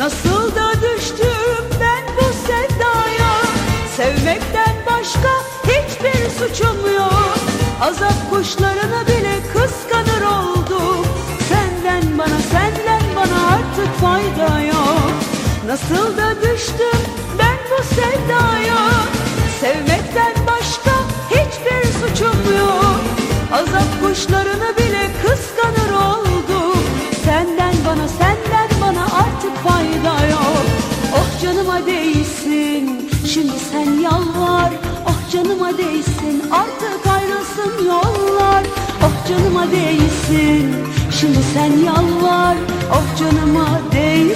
Nasıl da düştüm ben bu sevdaya? Sevmekten başka hiçbir suçum yok. Azap kuşlarını bile kıskanır oldum. Senden bana senden bana artık fayda yok. Nasıl da düştüm ben bu sevdaya? Sevmekten başka hiçbir suçum yok. Azap kuşlarını canıma değsin artık ayrılsın yollar. Oh canıma değsin şimdi sen yalvar. Oh canıma değsin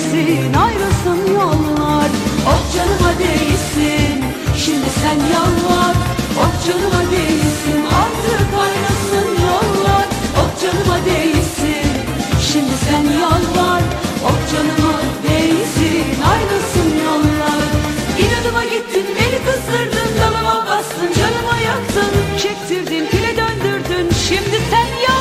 Çektirdin file döndürdün. Şimdi sen yalvar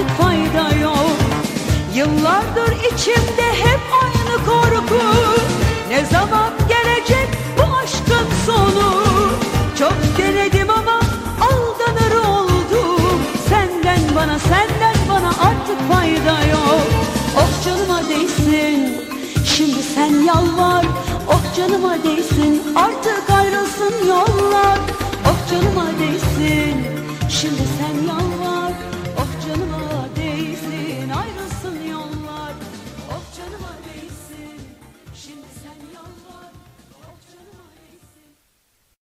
artık fayda yok. Yıllardır içimde hep aynı korku. Ne zaman gelecek bu aşkın sonu? Çok denedim ama aldanır oldum. Senden bana senden bana artık fayda yok. Oh canıma değsin şimdi sen yalvar. Oh canıma değsin artık ayrılsın yollar. Oh canıma değsin şimdi sen